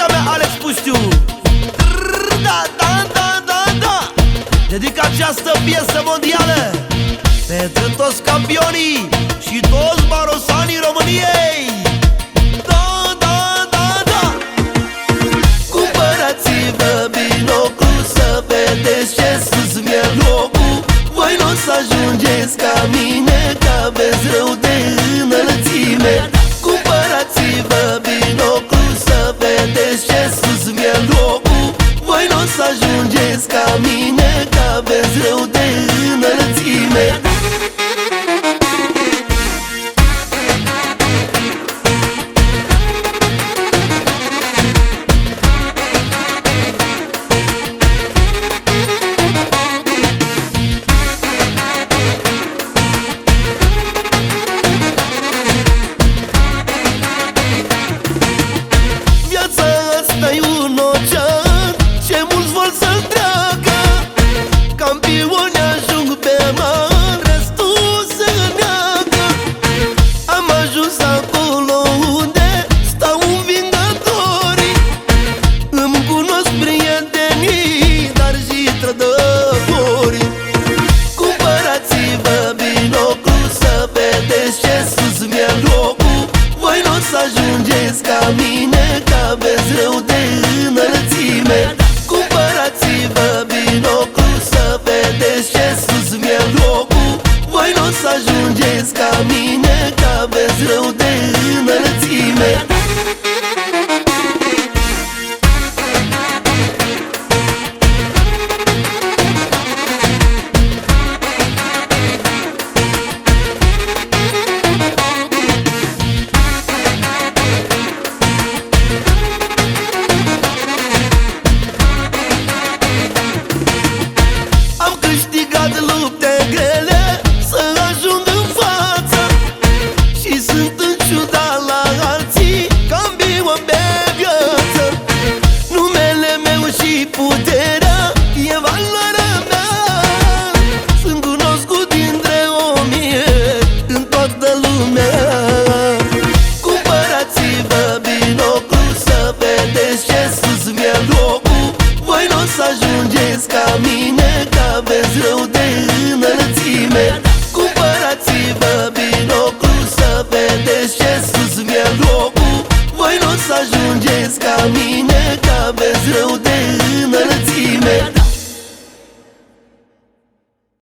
colega mea Alex Puștiu Da, da, da, da, da. Dedic această piesă mondială Pentru toți campionii Și toți barosanii României. Da, da, da, da. Cumpărați-vă binoclu Să vedeți ce sus mi locul. Voi nu o să ajungeți ca mine Că aveți rău de înălțime vedeți ce sus mi locul. Voi nu o să ajungeți ca mine Că aveți rău de Droga vedeți ce sus mi-e locul. Voi nu o să ajungeți ca mine Că aveți rău de înălțime. Cumpărați-vă binoclu Să vedeți ce sus mi-e locul. Voi nu o să ajungeți ca mine Că aveți rău de